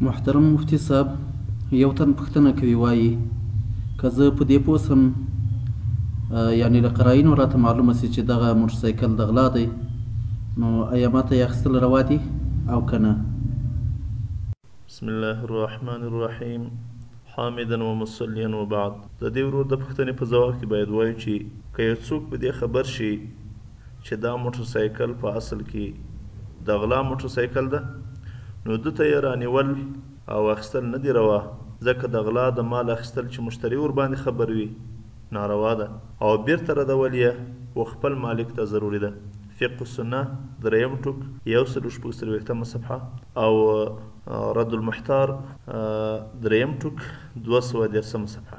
محترم مفتي صاحب یو تن پوښتنه کوي وایي که زه په دې پوه سم یعنی له قراینو راته معلومه سي چې دغه موټرسایکل د غلا دی نو ایا ماته یې اخیستل روا دي او که نه؟ بسم الله الرحمن الرحیم حامدا ومصلیا وبعد د دې ورور د پوښتنې په ځواب کې باید وایو چې که یو څوک په دې خبر شي چې دا موټر سایکل په اصل کې د غلا موټر سایکل ده، نو ده ته یې رانیول او اخیستل نه دي روا، ځکه د غلا د مال اخیستل چې مشتری ورباندې خبر وي ناروا ده او بیرته ردول یې و خپل مالک ته ضروري ده، فقه السنه، درېیم ټوک، یو سل او شپږ څلوېښتمه صفحه او رد المحتار، درېیم ټوک، دوه سوه دېرشمه صفحه.